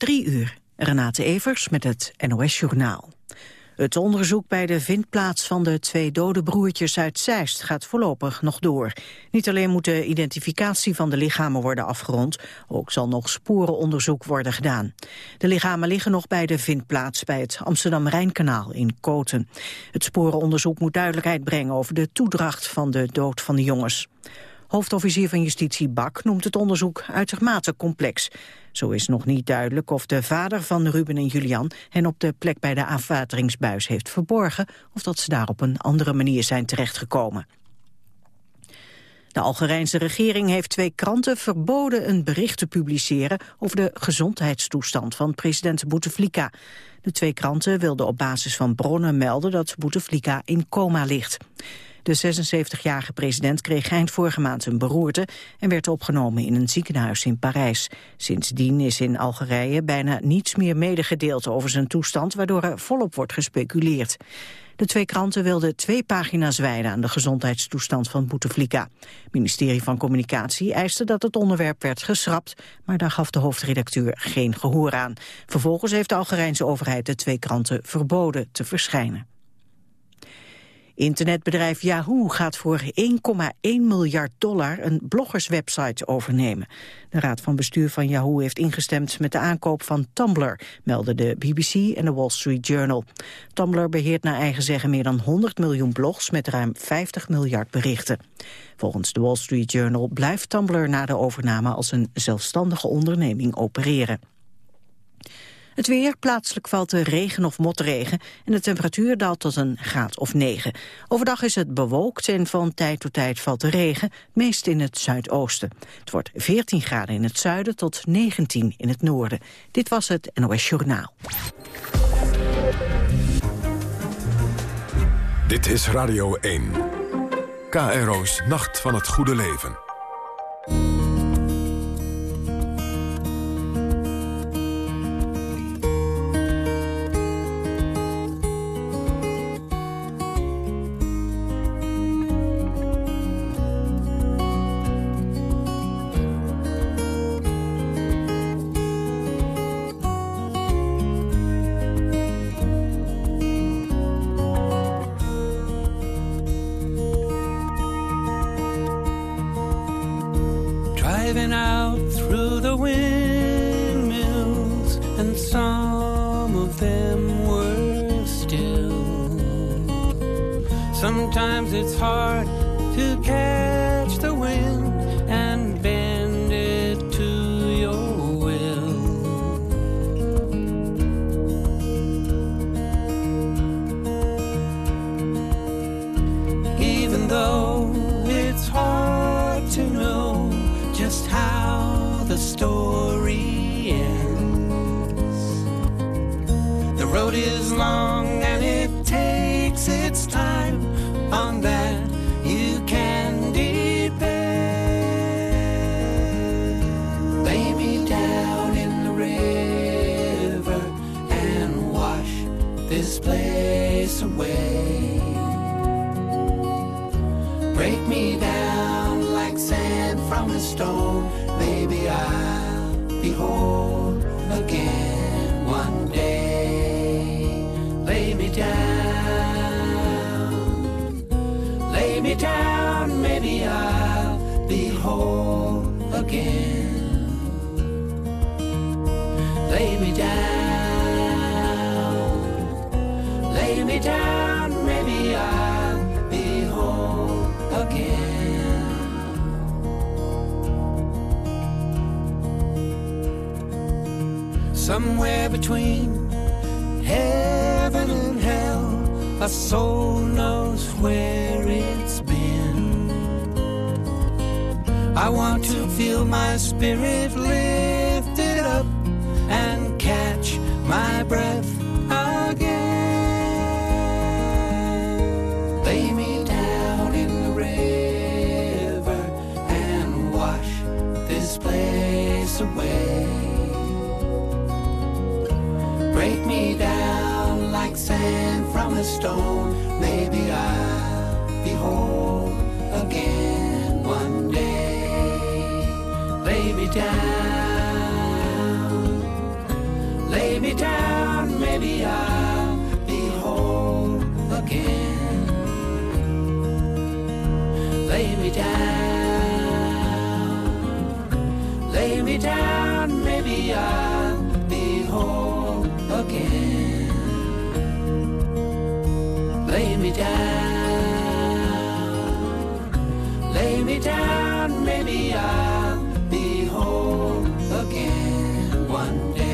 Drie uur. Renate Evers met het NOS Journaal. Het onderzoek bij de vindplaats van de twee dode broertjes uit Zeist gaat voorlopig nog door. Niet alleen moet de identificatie van de lichamen worden afgerond, ook zal nog sporenonderzoek worden gedaan. De lichamen liggen nog bij de vindplaats bij het Amsterdam-Rijnkanaal in Koten. Het sporenonderzoek moet duidelijkheid brengen over de toedracht van de dood van de jongens. Hoofdofficier van Justitie Bak noemt het onderzoek uitermate complex. Zo is nog niet duidelijk of de vader van Ruben en Julian hen op de plek bij de afwateringsbuis heeft verborgen of dat ze daar op een andere manier zijn terechtgekomen. De Algerijnse regering heeft twee kranten verboden een bericht te publiceren over de gezondheidstoestand van president Bouteflika. De twee kranten wilden op basis van bronnen melden dat Bouteflika in coma ligt. De 76-jarige president kreeg eind vorige maand een beroerte en werd opgenomen in een ziekenhuis in Parijs. Sindsdien is in Algerije bijna niets meer medegedeeld over zijn toestand, waardoor er volop wordt gespeculeerd. De twee kranten wilden twee pagina's wijden aan de gezondheidstoestand van Bouteflika. Het ministerie van Communicatie eiste dat het onderwerp werd geschrapt, maar daar gaf de hoofdredacteur geen gehoor aan. Vervolgens heeft de Algerijnse overheid de twee kranten verboden te verschijnen. Internetbedrijf Yahoo gaat voor 1,1 miljard dollar een bloggerswebsite overnemen. De raad van bestuur van Yahoo heeft ingestemd met de aankoop van Tumblr, melden de BBC en de Wall Street Journal. Tumblr beheert naar eigen zeggen meer dan 100 miljoen blogs met ruim 50 miljard berichten. Volgens de Wall Street Journal blijft Tumblr na de overname als een zelfstandige onderneming opereren. Het weer, plaatselijk valt er regen of motregen en de temperatuur daalt tot een graad of 9. Overdag is het bewolkt en van tijd tot tijd valt er regen, meest in het zuidoosten. Het wordt 14 graden in het zuiden tot 19 in het noorden. Dit was het NOS Journaal. Dit is Radio 1. KRO's Nacht van het Goede Leven. again one day. Lay me down, lay me down, maybe I'll be whole again. Somewhere between heaven and hell. A soul knows where it's been. I want to feel my spirit lifted up and catch my breath a stone, maybe I'll be whole again one day. Lay me down, lay me down, maybe I'll be whole again. Lay me down, lay me down, maybe I'll lay me down, maybe I'll be whole again one day.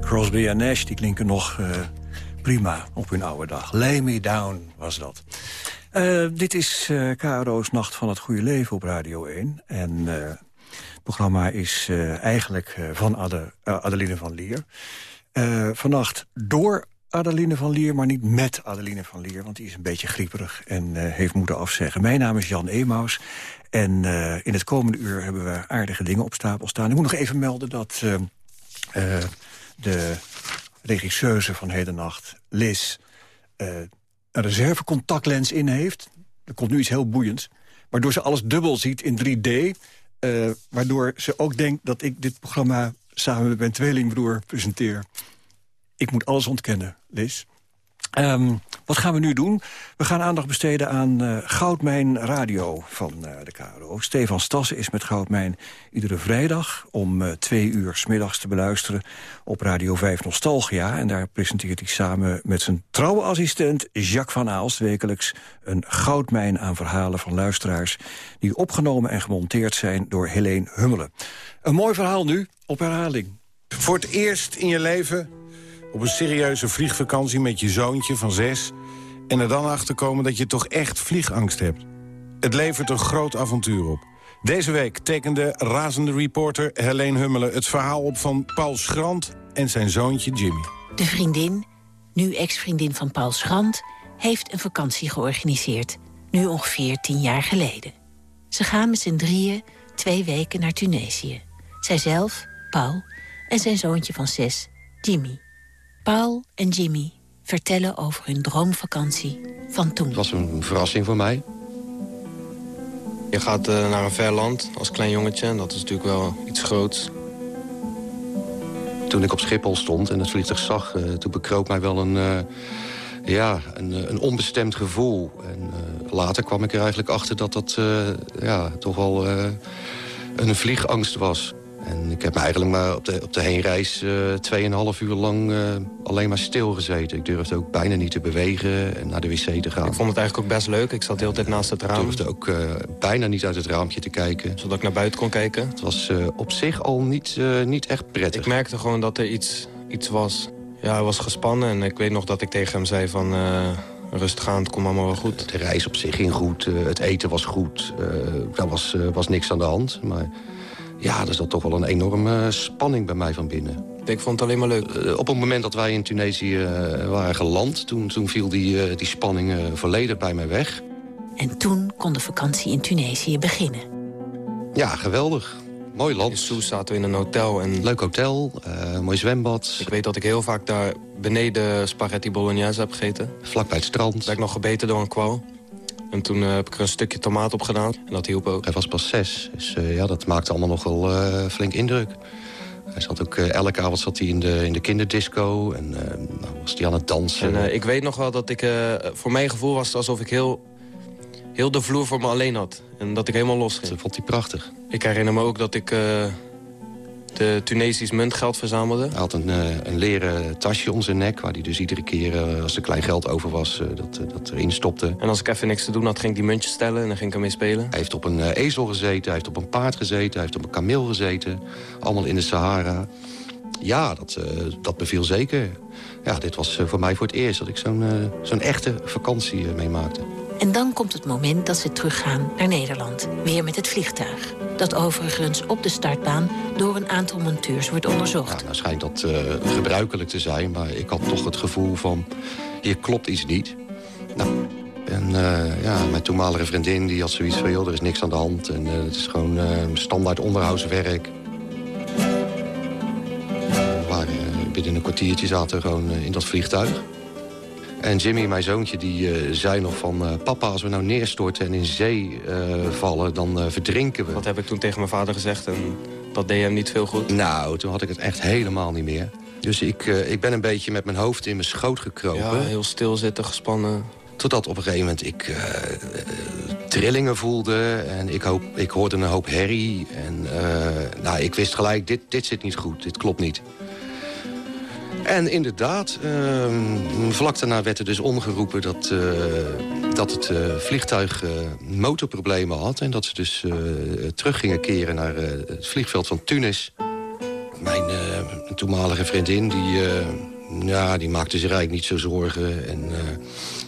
Crosby en Nash die klinken nog eh, prima op hun oude dag. Lay me down was dat. Eh, dit is eh KRO's Nacht van het Goede Leven op Radio 1. En het programma is eh, eigenlijk eh, van eh, Adeline van Lier. Vannacht door Adeline van Lier, maar niet met Adeline van Lier... want die is een beetje grieperig en heeft moeten afzeggen. Mijn naam is Jan Emaus en in het komende uur hebben we aardige dingen op stapel staan. Ik moet nog even melden dat de regisseuse van Hedennacht, Liz... een reservecontactlens in heeft. Er komt nu iets heel boeiends. Waardoor ze alles dubbel ziet in 3D. Eh, waardoor ze ook denkt dat ik dit programma samen met mijn tweelingbroer presenteer. Ik moet alles ontkennen, Liz. Ehm, wat gaan we nu doen? We gaan aandacht besteden aan eh, Goudmijn Radio van eh, de KRO. Stefan Stassen is met Goudmijn iedere vrijdag... om eh, twee uur 's middags te beluisteren op Radio 5 Nostalgia. En daar presenteert hij samen met zijn trouwe assistent Jacques van Aalst... wekelijks een goudmijn aan verhalen van luisteraars... die opgenomen en gemonteerd zijn door Helene Hummelen. Een mooi verhaal nu, op herhaling. Voor het eerst in je leven op een serieuze vliegvakantie met je zoontje van zes... en er dan achter komen dat je toch echt vliegangst hebt. Het levert een groot avontuur op. Deze week tekende razende reporter Helene Hummelen... het verhaal op van Paul Schrant en zijn zoontje Jimmy. De vriendin, nu ex-vriendin van Paul Schrant, heeft een vakantie georganiseerd. Nu ongeveer tien jaar geleden. Ze gaan met z'n drieën twee weken naar Tunesië. Zijzelf, Paul en zijn zoontje van zes, Jimmy. Paul en Jimmy vertellen over hun droomvakantie van toen. Het was een verrassing voor mij. Je gaat eh, naar een ver land als klein jongetje en dat is natuurlijk wel iets groots. Toen ik op Schiphol stond en het vliegtuig zag... eh, toen bekroop mij wel een, eh, ja, een, een onbestemd gevoel. En eh, later kwam ik er eigenlijk achter dat dat eh, ja, toch wel eh, een vliegangst was. En ik heb me eigenlijk maar op de, op de heenreis eh, tweeënhalf uur lang eh, alleen maar stilgezeten. Ik durfde ook bijna niet te bewegen en naar de wc te gaan. Ik vond het eigenlijk ook best leuk. Ik zat de hele tijd naast het Ik raam, durfde ook eh, bijna niet uit het raampje te kijken. zodat ik naar buiten kon kijken. Het was op zich al niet, niet echt prettig. Ik merkte gewoon dat er iets, iets was. Ja, hij was gespannen en ik weet nog dat ik tegen hem zei van... rustig aan, het komt allemaal wel goed. De reis op zich ging goed, het eten was goed. daar was, was niks aan de hand. Maar ja, er zat toch wel een enorme spanning bij mij van binnen. Ik vond het alleen maar leuk. Eh, op het moment dat wij in Tunesië eh, waren geland... toen, toen viel die, eh, die spanning eh, volledig bij mij weg. En toen kon de vakantie in Tunesië beginnen. Ja, geweldig. Mooi In land. Soes zaten we in een hotel en Leuk hotel, eh, mooi zwembad. ik weet dat ik heel vaak daar beneden spaghetti bolognese heb gegeten. Vlakbij het strand. Werd ik nog gebeten door een kwal. En toen eh, heb ik er een stukje tomaat op gedaan. En dat hielp ook. Hij was pas zes, dus eh, ja, dat maakte allemaal nog wel eh, flink indruk. Hij zat ook, elke avond zat hij in de, in de kinderdisco en nou was hij aan het dansen. En ik weet nog wel dat ik... voor mijn gevoel was het alsof ik heel, heel de vloer voor me alleen had. En dat ik helemaal los ging. Dat vond hij prachtig. Ik herinner me ook dat ik eh, de Tunesisch muntgeld verzamelde. Hij had een, eh, een leren tasje om zijn nek... waar hij dus iedere keer, eh, als er klein geld over was, eh, dat, dat erin stopte. En als ik even niks te doen had, ging ik die muntjes tellen en dan ging ik ermee spelen. Hij heeft op een ezel gezeten, hij heeft op een paard gezeten... hij heeft op een kameel gezeten, allemaal in de Sahara. Ja, dat, eh, dat beviel zeker. Ja, dit was eh, voor mij voor het eerst dat ik zo'n zo'n echte vakantie meemaakte. En dan komt het moment dat ze teruggaan naar Nederland. Weer met het vliegtuig. Dat overigens op de startbaan door een aantal monteurs wordt onderzocht. Ja, nou schijnt dat eh, gebruikelijk te zijn, maar ik had toch het gevoel van... hier klopt iets niet. Nou, en eh, ja, mijn toenmalige vriendin die had zoiets van... joh, er is niks aan de hand en eh, het is gewoon standaard onderhoudswerk. Eh, binnen een kwartiertje zaten gewoon in dat vliegtuig. En Jimmy, mijn zoontje, die uh, zei nog van... Uh, papa, als we nou neerstorten en in zee uh, vallen, dan verdrinken we. Dat heb ik toen tegen mijn vader gezegd en dat deed hem niet veel goed. Nou, toen had ik het echt helemaal niet meer. Dus ik, ik ben een beetje met mijn hoofd in mijn schoot gekropen. Ja, heel stil zitten, gespannen. Totdat op een gegeven moment ik trillingen voelde. En ik, hoop, ik hoorde een hoop herrie. En nou, ik wist gelijk, dit, dit zit niet goed, dit klopt niet. En inderdaad, uh, vlak daarna werd er dus omgeroepen dat, uh, dat het uh, vliegtuig uh, motorproblemen had... en dat ze dus terug gingen keren naar het vliegveld van Tunis. Mijn toenmalige vriendin, die, ja, die maakte zich eigenlijk niet zo zorgen. En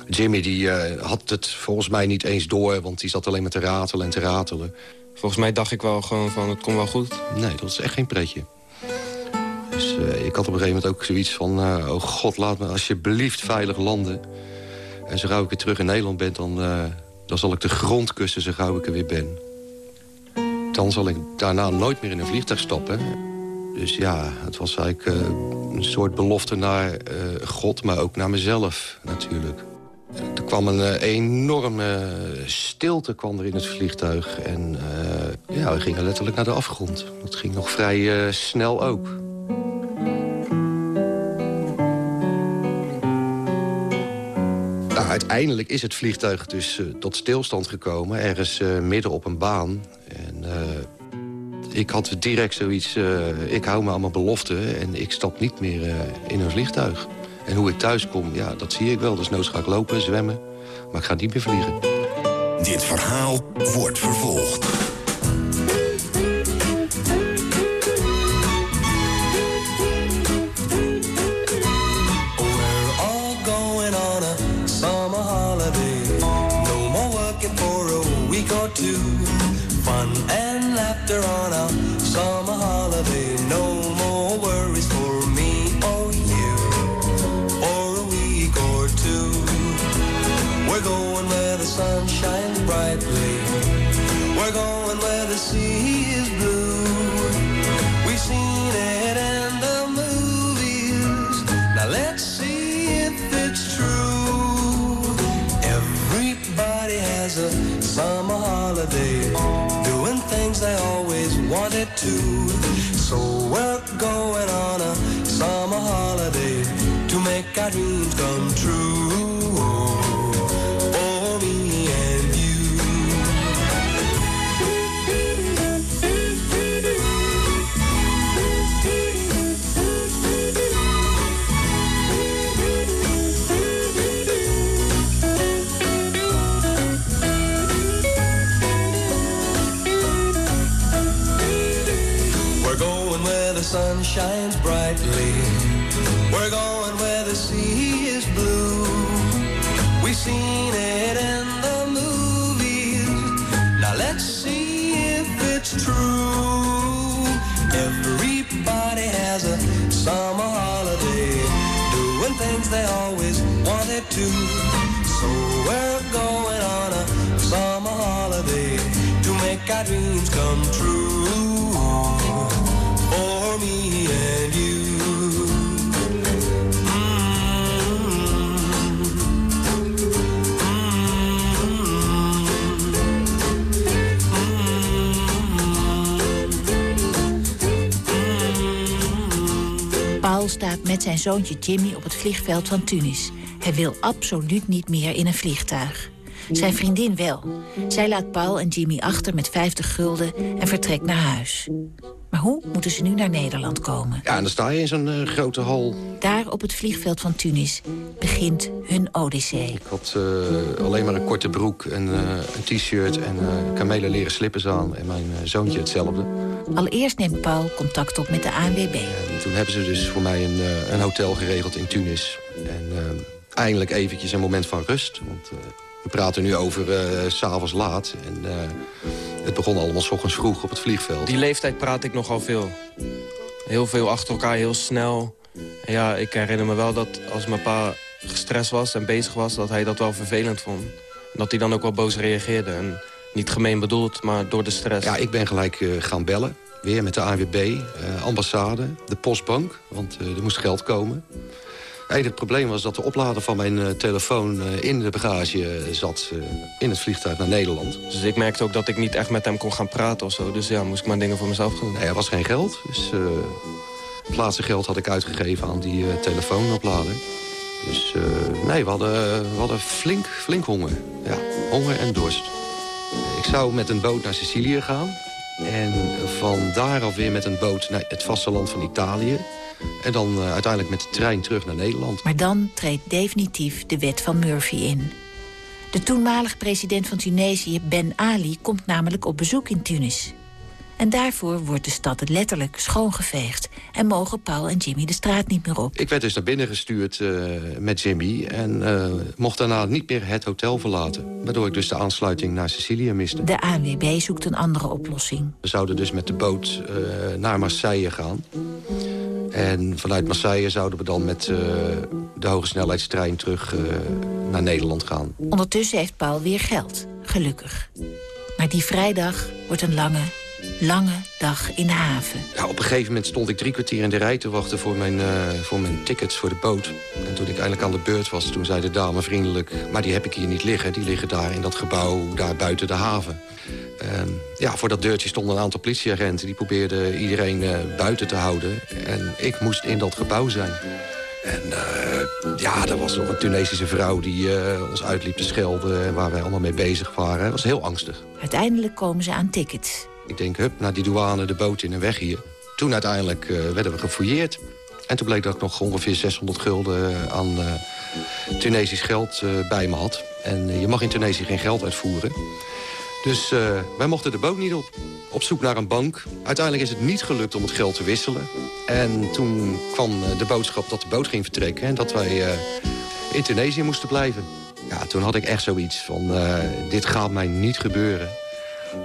Jimmy die, had het volgens mij niet eens door... want die zat alleen maar te ratelen en te ratelen. Volgens mij dacht ik wel gewoon van, het komt wel goed. Nee, dat is echt geen pretje. Dus uh, ik had op een gegeven moment ook zoiets van... Uh, oh god, laat me alsjeblieft veilig landen. En zo gauw ik weer terug in Nederland ben... dan, uh, dan zal ik de grond kussen zo gauw ik er weer ben. Dan zal ik daarna nooit meer in een vliegtuig stappen. Dus ja, het was eigenlijk een soort belofte naar God... maar ook naar mezelf natuurlijk. Er kwam een enorme stilte kwam er in het vliegtuig. En ja, we gingen letterlijk naar de afgrond. Dat ging nog vrij snel ook. Uiteindelijk is het vliegtuig dus uh, tot stilstand gekomen. Ergens uh, midden op een baan. En uh, ik had direct zoiets... ik hou me aan mijn belofte en ik stap niet meer in een vliegtuig. En hoe ik thuis kom, ja, dat zie ik wel. Dus noods ga ik lopen, zwemmen. Maar ik ga niet meer vliegen. Dit verhaal wordt vervolgd. got dreams come true. Staat met zijn zoontje Jimmy op het vliegveld van Tunis. Hij wil absoluut niet meer in een vliegtuig. Zijn vriendin wel. Zij laat Paul en Jimmy achter met 50 gulden en vertrekt naar huis. Maar hoe moeten ze nu naar Nederland komen? Ja, en dan sta je in zo'n uh, grote hal. Daar op het vliegveld van Tunis begint hun odyssee. Ik had uh, alleen maar een korte broek en uh, een t-shirt en kamelen leren slippers aan. En mijn zoontje hetzelfde. Allereerst neemt Paul contact op met de ANWB. En toen hebben ze dus voor mij een, een hotel geregeld in Tunis. En eindelijk eventjes een moment van rust. Want we praten nu over uh, s'avonds laat. En het begon allemaal s ochtends vroeg op het vliegveld. Die leeftijd praat ik nogal veel. Heel veel achter elkaar, heel snel. En ja, ik herinner me wel dat als mijn pa gestrest was en bezig was... dat hij dat wel vervelend vond. En dat hij dan ook wel boos reageerde. En niet gemeen bedoeld, maar door de stress. Ja, ik ben gelijk uh, gaan bellen. Weer met de ANWB, ambassade, de postbank. Want er moest geld komen. Het het probleem was dat de oplader van mijn uh, telefoon uh, in de bagage uh, zat... in het vliegtuig naar Nederland. Dus ik merkte ook dat ik niet echt met hem kon gaan praten of zo. Dus ja, moest ik maar dingen voor mezelf doen. Nee, er was geen geld. Dus het laatste geld had ik uitgegeven aan die telefoonoplader. Dus nee, we hadden, we hadden flink, flink honger. Ja, honger en dorst. Ik zou met een boot naar Sicilië gaan. En van daaraf weer met een boot naar het vasteland van Italië. En dan uh, uiteindelijk met de trein terug naar Nederland. Maar dan treedt definitief de wet van Murphy in. De toenmalige president van Tunesië, Ben Ali, komt namelijk op bezoek in Tunis. En daarvoor wordt de stad letterlijk schoongeveegd... en mogen Paul en Jimmy de straat niet meer op. Ik werd dus naar binnen gestuurd uh, met Jimmy... en uh, mocht daarna niet meer het hotel verlaten. Waardoor ik dus de aansluiting naar Sicilië miste. De ANWB zoekt een andere oplossing. We zouden dus met de boot uh, naar Marseille gaan. En vanuit Marseille zouden we dan met de hoge snelheidstrein terug naar Nederland gaan. Ondertussen heeft Paul weer geld, gelukkig. Maar die vrijdag wordt een lange lange dag in de haven. Ja, op een gegeven moment stond ik drie kwartier in de rij te wachten... voor mijn, uh, voor mijn tickets voor de boot. En toen ik eindelijk aan de beurt was, toen zei de dame vriendelijk... maar die heb ik hier niet liggen, die liggen daar in dat gebouw... daar buiten de haven. Uh, ja, voor dat deurtje stonden een aantal politieagenten... die probeerden iedereen uh, buiten te houden. En ik moest in dat gebouw zijn. En uh, ja, er was nog een Tunesische vrouw die uh, ons uitliep te schelden... en waar wij allemaal mee bezig waren. Het was heel angstig. Uiteindelijk komen ze aan tickets. Ik denk, hup, naar die douane, de boot in en weg hier. Toen uiteindelijk uh, werden we gefouilleerd. En toen bleek dat ik nog ongeveer 600 gulden aan uh, Tunesisch geld bij me had. En je mag in Tunesië geen geld uitvoeren. Dus wij mochten de boot niet op. Op zoek naar een bank. Uiteindelijk is het niet gelukt om het geld te wisselen. En toen kwam de boodschap dat de boot ging vertrekken... en dat wij in Tunesië moesten blijven. Ja, toen had ik echt zoiets van, dit gaat mij niet gebeuren.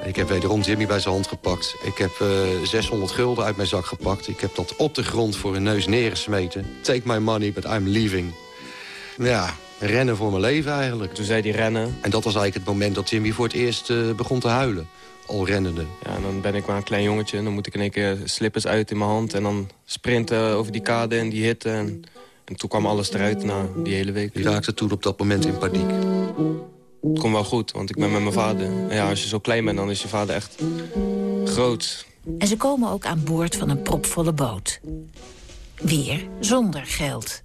Ik heb wederom Jimmy bij zijn hand gepakt. Ik heb uh, eh, 600 gulden uit mijn zak gepakt. Ik heb dat op de grond voor hun neus neergesmeten. Take my money, but I'm leaving. Ja, rennen voor mijn leven eigenlijk. Toen zei hij rennen. En dat was eigenlijk het moment dat Jimmy voor het eerst uh, begon te huilen. Al rennende. Ja, en dan ben ik maar een klein jongetje. En dan moet ik in één keer slippers uit in mijn hand. En dan sprinten over die kade en die hitte. En, en toen kwam alles eruit na die hele week. Die raakte toen op dat moment in paniek het komt wel goed, want ik ben met mijn vader. Ja, als je zo klein bent, dan is je vader echt groot. En ze komen ook aan boord van een propvolle boot. Weer zonder geld.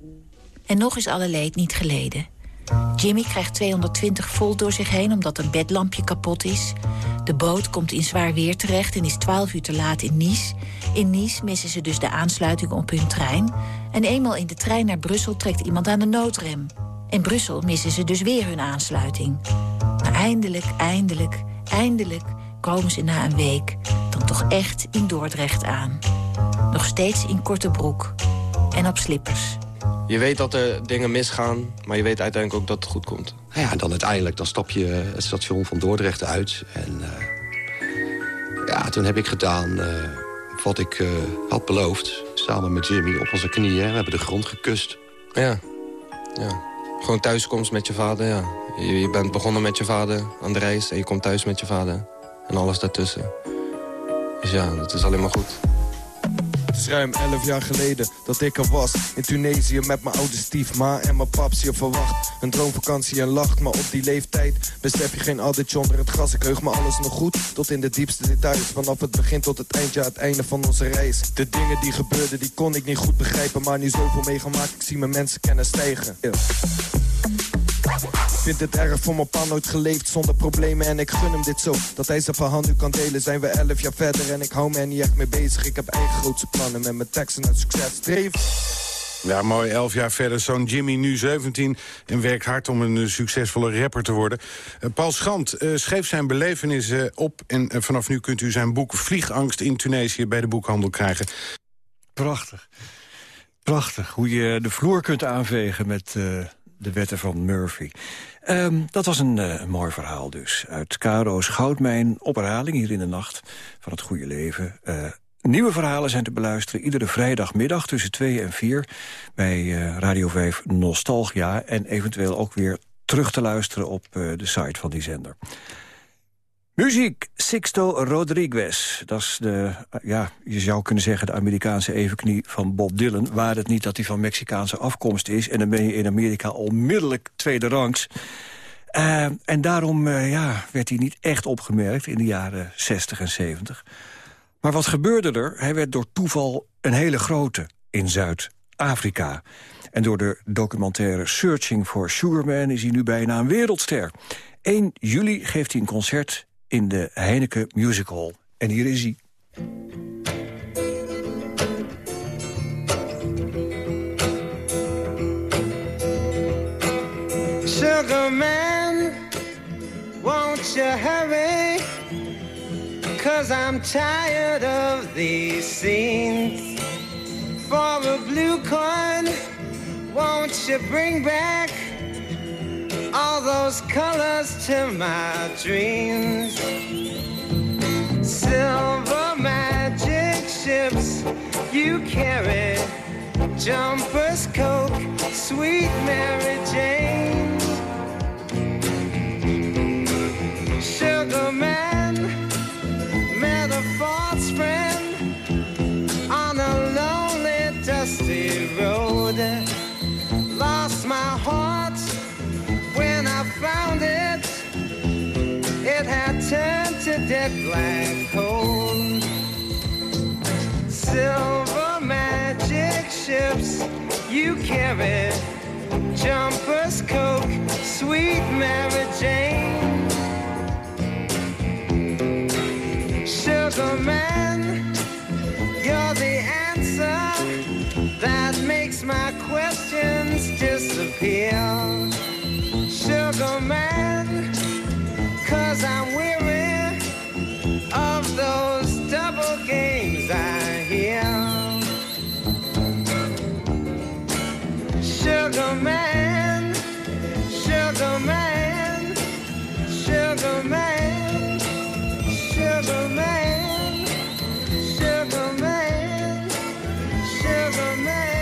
En nog is alle leed niet geleden. Jimmy krijgt 220 volt door zich heen omdat een bedlampje kapot is. De boot komt in zwaar weer terecht en is 12 uur te laat in Nice. In Nice missen ze dus de aansluiting op hun trein. En eenmaal in de trein naar Brussel trekt iemand aan de noodrem. In Brussel missen ze dus weer hun aansluiting. Maar eindelijk, eindelijk, eindelijk komen ze na een week... dan toch echt in Dordrecht aan. Nog steeds in korte broek en op slippers. Je weet dat er dingen misgaan, maar je weet uiteindelijk ook dat het goed komt. Ja, en dan uiteindelijk dan stap je het station van Dordrecht uit. En uh, ja, toen heb ik gedaan uh, wat ik uh, had beloofd. Samen met Jimmy op onze knieën. We hebben de grond gekust. Ja, ja. Gewoon thuiskomst met je vader, ja. Je, bent begonnen met je vader aan de reis en je komt thuis met je vader. En alles daartussen. Dus ja, dat is alleen maar goed. Het is ruim 11 jaar geleden dat ik er was. In Tunesië met mijn oude stiefma en mijn paps je verwacht. Een droomvakantie en lacht, maar op die leeftijd besef je geen addertje onder het gras. Ik heug me alles nog goed, tot in de diepste details. Vanaf het begin tot het eind, ja het einde van onze reis. De dingen die gebeurden, die kon ik niet goed begrijpen. Maar nu zoveel meegemaakt, ik zie mijn mensen kennen stijgen. Vind het erg voor mijn pa nooit geleefd zonder problemen en ik gun hem dit zo Dat hij zijn verhaal nu kan delen zijn we elf jaar verder En ik hou me er niet echt mee bezig Ik heb eigen grootse plannen met mijn teksten en succes streef ja, mooi. Elf jaar verder. Zo'n Jimmy, nu 17, en werkt hard om een succesvolle rapper te worden. Uh, Paul Schand uh, schreef zijn belevenissen op... en uh, vanaf nu kunt u zijn boek Vliegangst in Tunesië bij de boekhandel krijgen. Prachtig. Prachtig. Hoe je de vloer kunt aanvegen met de wetten van Murphy. Um, dat was een uh, mooi verhaal dus. Uit Caro's Goudmijn op herhaling hier in de nacht van het goede leven. Uh, nieuwe verhalen zijn te beluisteren iedere vrijdagmiddag tussen 2 en 4... bij uh, Radio 5 Nostalgia en eventueel ook weer terug te luisteren op de site van die zender. Muziek, Sixto Rodriguez. Dat is de, ja, je zou kunnen zeggen de Amerikaanse evenknie van Bob Dylan. Waar het niet dat hij van Mexicaanse afkomst is. En dan ben je in Amerika onmiddellijk tweede rangs. Uh, en daarom uh, ja, werd hij niet echt opgemerkt in de jaren 60 en 70. Maar wat gebeurde er? Hij werd door toeval een hele grote in Zuid-Afrika. En door de documentaire Searching for Sugarman is hij nu bijna een wereldster. 1 juli geeft hij een concert in de Heineken Music Hall. En hier is hij. Sugar man, won't you hurry? Cause I'm tired of these scenes. For a blue coin, won't you bring back all those colors to my dreams. Silver magic ships you carry, jumpers, coke, sweet Mary Jane. Sugar man, met found it, it had turned to dead black coal. Silver magic ships you carry, jumpers, coke, sweet Mary Jane. Sugar man, you're the answer that makes my questions disappear sugar man, cause I'm weary of those double games I hear. Sugar man, sugar man, sugar man, sugar man, sugar man, sugar man,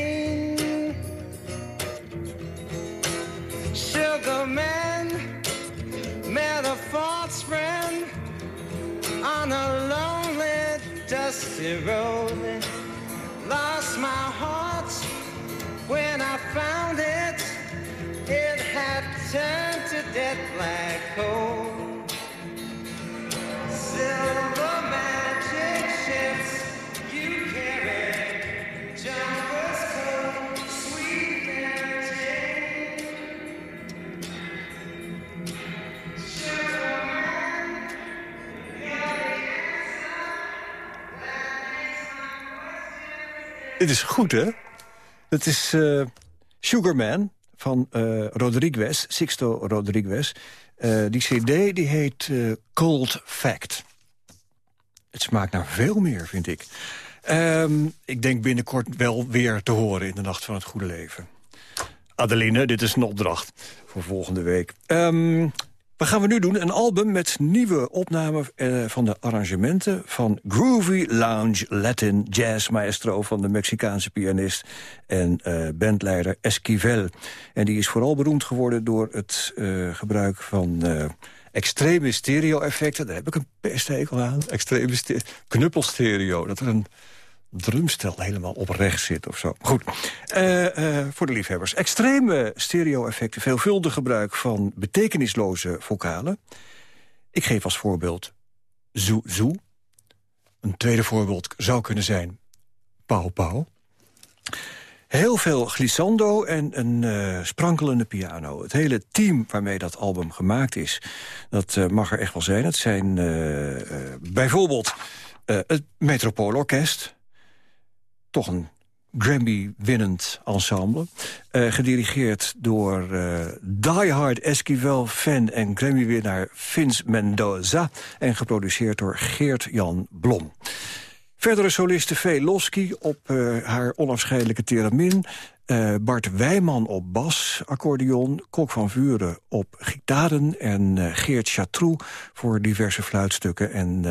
Sugar man met a false friend on a lonely, dusty road. Lost my heart when I found it. It had turned to dead black coal. Silver Dit is goed, hè? Het is uh, Sugarman van uh, Rodriguez, Sixto Rodriguez. Uh, die cd die heet Cold Fact. Het smaakt naar veel meer, vind ik. Um, ik denk binnenkort wel weer te horen in de Nacht van het Goede Leven. Adeline, dit is een opdracht voor volgende week. Um, wat gaan we nu doen? Een album met nieuwe opnamen uh, van de arrangementen... van Groovy Lounge Latin Jazz Maestro... van de Mexicaanse pianist en uh, bandleider Esquivel. En die is vooral beroemd geworden door het uh, gebruik van... extreme stereo-effecten, daar heb ik een pestekel aan. Extreme knuppelstereo, dat er een drumstel helemaal oprecht zit of zo. Goed, Eh, eh, voor de liefhebbers. Extreme stereo-effecten, veelvuldig gebruik van betekenisloze vocalen. Ik geef als voorbeeld zoe zoe. Een tweede voorbeeld zou kunnen zijn pauw pauw. Heel veel glissando en een eh, sprankelende piano. Het hele team waarmee dat album gemaakt is, dat mag er echt wel zijn. Het zijn bijvoorbeeld het Metropoolorkest. Toch een Grammy-winnend ensemble. eh, gedirigeerd door eh diehard Esquivel-fan en Grammy-winnaar Vince Mendoza... en geproduceerd door Geert-Jan Blom. Verdere soliste V. Losky op eh, haar onafscheidelijke theremin... eh, Bart Wijman op bas, accordeon, Kok van Vuren op gitaren... en Geert Chatroux voor diverse fluitstukken. En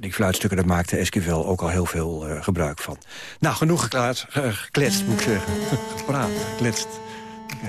die fluitstukken, daar maakte Esquivel ook al heel veel eh, gebruik van. Nou, genoeg geklaard, ge- gekletst, moet ik zeggen. Gepraat, gekletst, eh,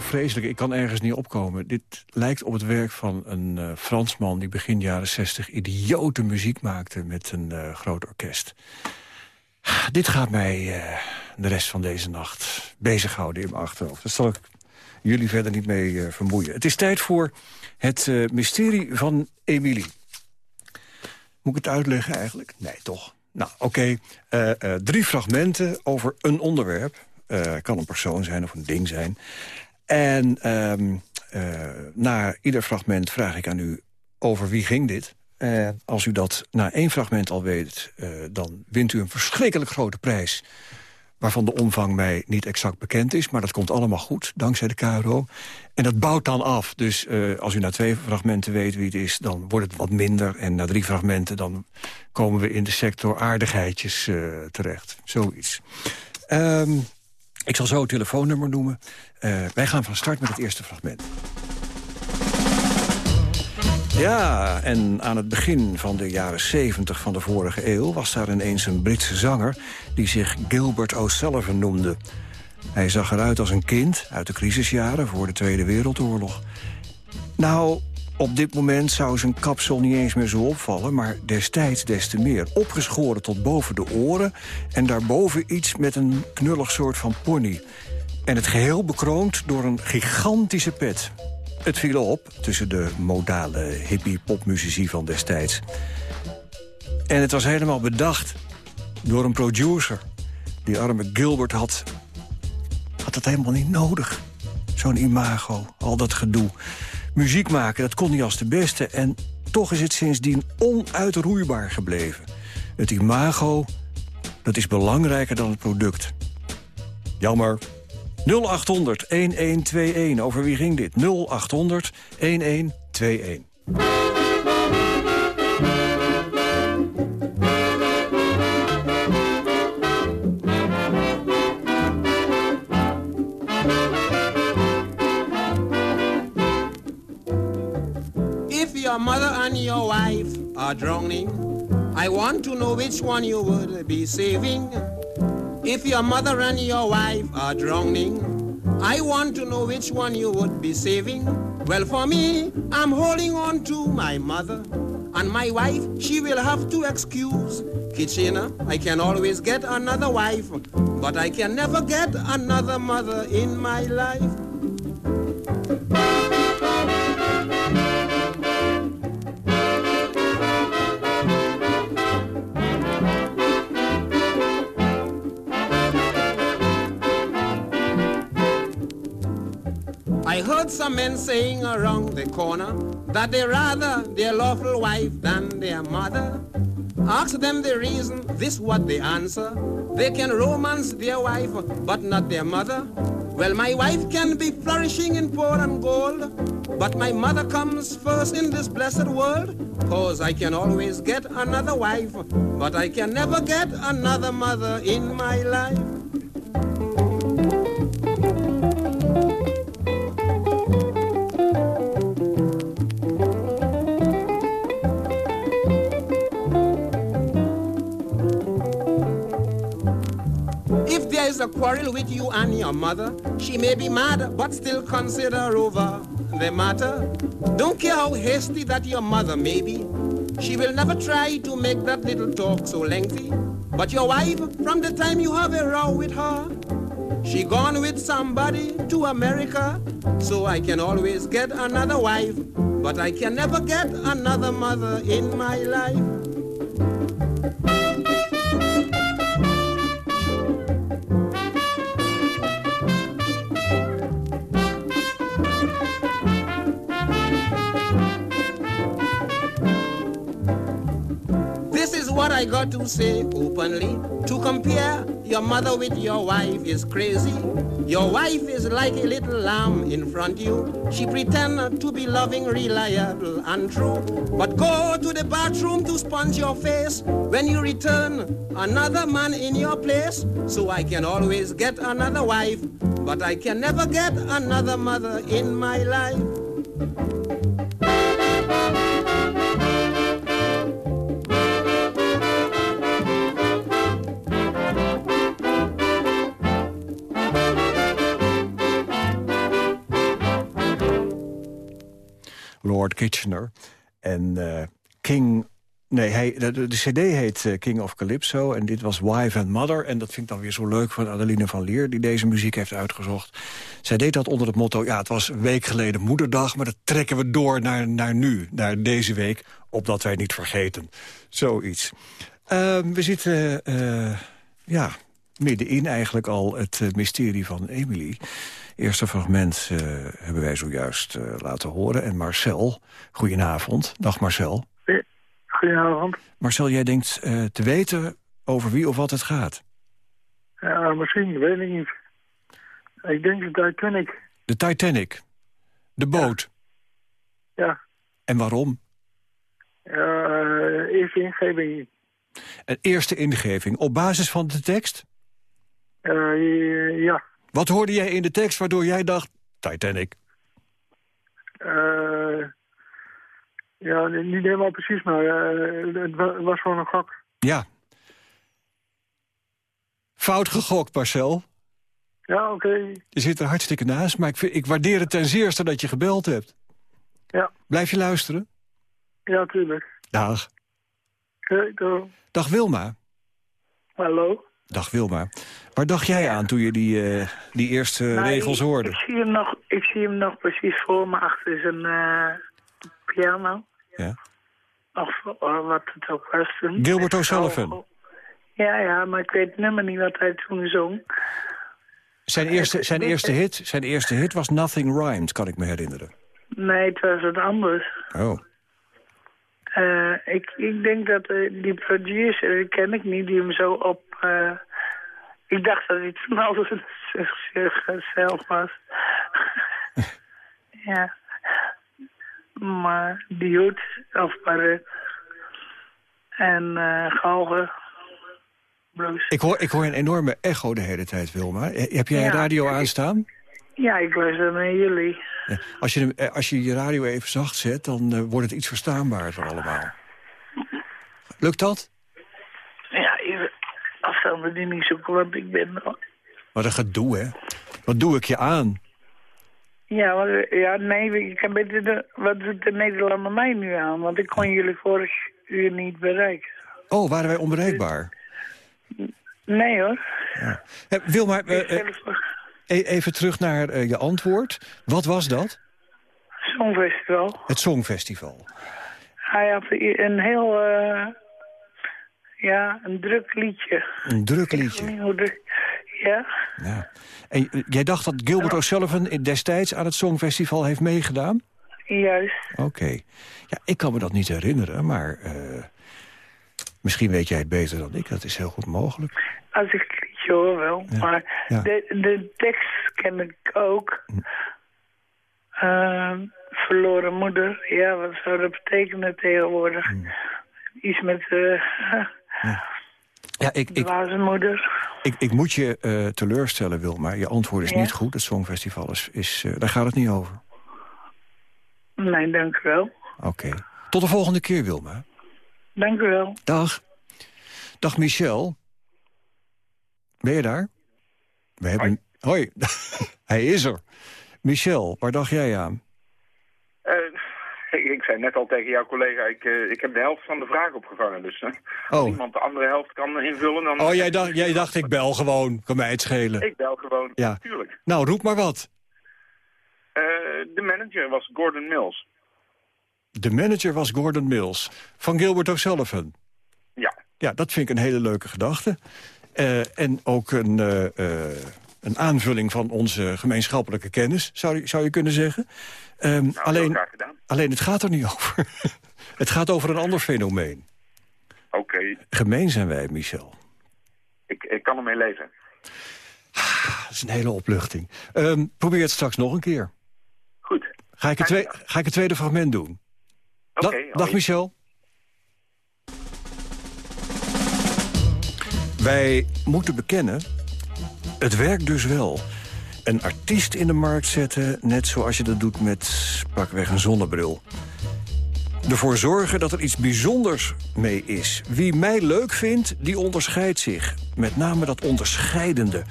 vreselijk. Ik kan ergens niet opkomen. Dit lijkt op het werk van een eh, Fransman... die begin jaren 60 idiote muziek maakte met een eh, groot orkest. Dit gaat mij eh, de rest van deze nacht bezighouden in mijn achterhoofd. Daar zal ik jullie verder niet mee vermoeien. Het is tijd voor het mysterie van Emilie. Moet ik het uitleggen eigenlijk? Nee, toch? Nou, oké. Drie fragmenten over een onderwerp. Eh, kan een persoon zijn of een ding zijn. En ehm, eh, na ieder fragment vraag ik aan u over wie ging dit. En als u dat na één fragment al weet, eh, dan wint u een verschrikkelijk grote prijs waarvan de omvang mij niet exact bekend is. Maar dat komt allemaal goed, dankzij de KRO. En dat bouwt dan af. Dus eh, als u na twee fragmenten weet wie het is... dan wordt het wat minder. En na drie fragmenten dan komen we in de sector aardigheidjes terecht. Zoiets. Ehm, ik zal zo het telefoonnummer noemen. Eh, wij gaan van start met het eerste fragment. Ja, en aan het begin van de jaren 70 van de vorige eeuw... was daar ineens een Britse zanger die zich Gilbert O'Sullivan noemde. Hij zag eruit als een kind uit de crisisjaren voor de Tweede Wereldoorlog. Nou, op dit moment zou zijn kapsel niet eens meer zo opvallen... maar destijds des te meer. Opgeschoren tot boven de oren... en daarboven iets met een knullig soort van pony. En het geheel bekroond door een gigantische pet. Het viel op tussen de modale hippie-popmuzici van destijds. En het was helemaal bedacht door een producer. Die arme Gilbert had, had het helemaal niet nodig. Zo'n imago, al dat gedoe. Muziek maken, dat kon niet als de beste. En toch is het sindsdien onuitroeibaar gebleven. Het imago, dat is belangrijker dan het product. Jammer. 0800 1121. Over wie ging dit? 0800 1121. Are drowning, I want to know which one you would be saving. If your mother and your wife are drowning, I want to know which one you would be saving. Well, for me, I'm holding on to my mother. And my wife, she will have to excuse. Kitchener, I can always get another wife, but I can never get another mother in my life. I heard some men saying around the corner that they rather their lawful wife than their mother. Ask them the reason, this what they answer. They can romance their wife, but not their mother. Well, my wife can be flourishing in poor and gold, but my mother comes first in this blessed world. Cause I can always get another wife, but I can never get another mother in my life. A quarrel with you and your mother, she may be mad, but still consider over the matter. Don't care how hasty that your mother may be, she will never try to make that little talk so lengthy. But your wife, from the time you have a row with her, she gone with somebody to America, so I can always get another wife, but I can never get another mother in my life. I got to say openly. To compare your mother with your wife is crazy. Your wife is like a little lamb in front of you. She pretend to be loving, reliable, and true. But go to the bathroom to sponge your face. When you return, another man in your place. So I can always get another wife, but I can never get another mother in my life. Kitchener. En eh, King... Nee, hij, de, de cd heet eh, King of Calypso en dit was Wife and Mother. En dat vind ik dan weer zo leuk van Adeline van Leer... die deze muziek heeft uitgezocht. Zij deed dat onder het motto... ja, het was een week geleden moederdag... maar dat trekken we door naar, naar nu, naar deze week... opdat wij niet vergeten. Zoiets. Ehm, we zitten eh, ja, middenin eigenlijk al het mysterie van Emily. Eerste fragment eh, hebben wij zojuist eh, laten horen. En Marcel, goedenavond. Dag Marcel. Goedenavond. Marcel, jij denkt eh, te weten over wie of wat het gaat. Ja, misschien, weet ik niet. Ik denk de Titanic. De Titanic. De boot. Ja. En waarom? Eerste ingeving. Een eerste ingeving. Op basis van de tekst? Ja. Wat hoorde jij in de tekst waardoor jij dacht... Titanic? Uh, ja, niet helemaal precies, maar uh, het was gewoon een gok. Ja. Fout gegokt, Marcel. Ja, oké. Okay. Je zit er hartstikke naast, maar ik, vind, ik waardeer het ten zeerste dat je gebeld hebt. Ja. Blijf je luisteren? Ja, tuurlijk. Dag. Hey, dag. Dag Wilma. Hallo. Dag Wilma. Waar dacht jij aan toen je die, eh, die eerste Nou, regels ik, hoorde? Ik zie, hem nog, ik zie hem nog precies voor me achter zijn eh, piano. Ja. Of eh, wat het ook was toen. Gilbert O'Sullivan. Ja, ja, maar ik weet nummer niet wat hij toen zong. Zijn eerste, zijn, eerste hit, zijn eerste hit was Nothing Rhymed, kan ik me herinneren. Nee, het was wat anders. Oh. Ik, ik denk dat die producer, die ken ik niet, die hem zo op... eh, ik dacht dat het van alles zichzelf was. ja. Maar die hoed, of maar... en uh, galgen, blues. Ik hoor, ik hoor een enorme echo de hele tijd, Wilma. Eh, Heb jij je Ja. radio aanstaan? Ja, ik luister naar jullie. Als, je, eh, als je je radio even zacht zet, dan eh, wordt het iets verstaanbaarder allemaal. Lukt dat? Ja, even afstandsbediening zoeken, want ik ben... Wat een gedoe, hè? Wat doe ik je aan? Ja, maar, ja, nee, ik kan beter de, wat doet de Nederlander mij nu aan? Want ik kon jullie vorig uur niet bereiken. Oh, waren wij onbereikbaar? Nee hoor. Eh, Wilma, eh, eh, e- even terug naar eh, je antwoord. Wat was dat? Songfestival. Het Songfestival. Hij had een heel, ja, een druk liedje. Een druk liedje. ja, Ja. En eh, jij dacht dat Gilbert O'Sullivan destijds aan het Songfestival heeft meegedaan? juist. Oké. Ja, ik kan me dat niet herinneren, maar eh, misschien weet jij het beter dan ik. Dat is heel goed mogelijk. Als ik het liedje hoor wel. Maar ja. de, de tekst ken ik ook. Hm. Ehm, verloren moeder. Ja, wat zou dat betekenen tegenwoordig? Hm. Iets met uh, Ja, ik, ik, moeder. ik, ik moet je eh, teleurstellen, Wilma. Je antwoord is Ja. niet goed. Het Songfestival is, is eh, daar gaat het niet over. Nee, dank u wel. Oké. Tot de volgende keer, Wilma. Dank u wel. Dag. Dag, Michel. Ben je daar? We hebben... Hoi. Hij is er. Michel, waar dacht jij aan? Ik, zei net al tegen jouw collega, ik, eh, ik heb de helft van de vraag opgevangen. Dus eh, als Oh. iemand de andere helft kan invullen, dan... Oh, jij dacht, jij dacht ik bel gewoon. Kan mij het schelen. Ik bel gewoon, Ja. natuurlijk. Nou, roep maar wat. Eh, de manager was Gordon Mills. De manager was Gordon Mills. Van Gilbert O'Sullivan. Ja. Ja, dat vind ik een hele leuke gedachte. En ook een, een aanvulling van onze gemeenschappelijke kennis, zou, je- zou je kunnen zeggen. Ehm, alleen, graag gedaan. alleen, het gaat er niet over. het gaat over een ander fenomeen. Oké, Gemeen zijn wij, Michel. ik, ik kan ermee leven. Dat is een hele opluchting. Ehm, probeer het straks nog een keer. Goed. Ga ik het, twee, ga ik het tweede fragment doen? Oké, Da- hoi. dag Michel. Wij moeten bekennen, het werkt dus wel. Een artiest in de markt zetten, net zoals je dat doet met pakweg een zonnebril. Ervoor zorgen dat er iets bijzonders mee is. Wie mij leuk vindt, die onderscheidt zich. Met name dat onderscheidende.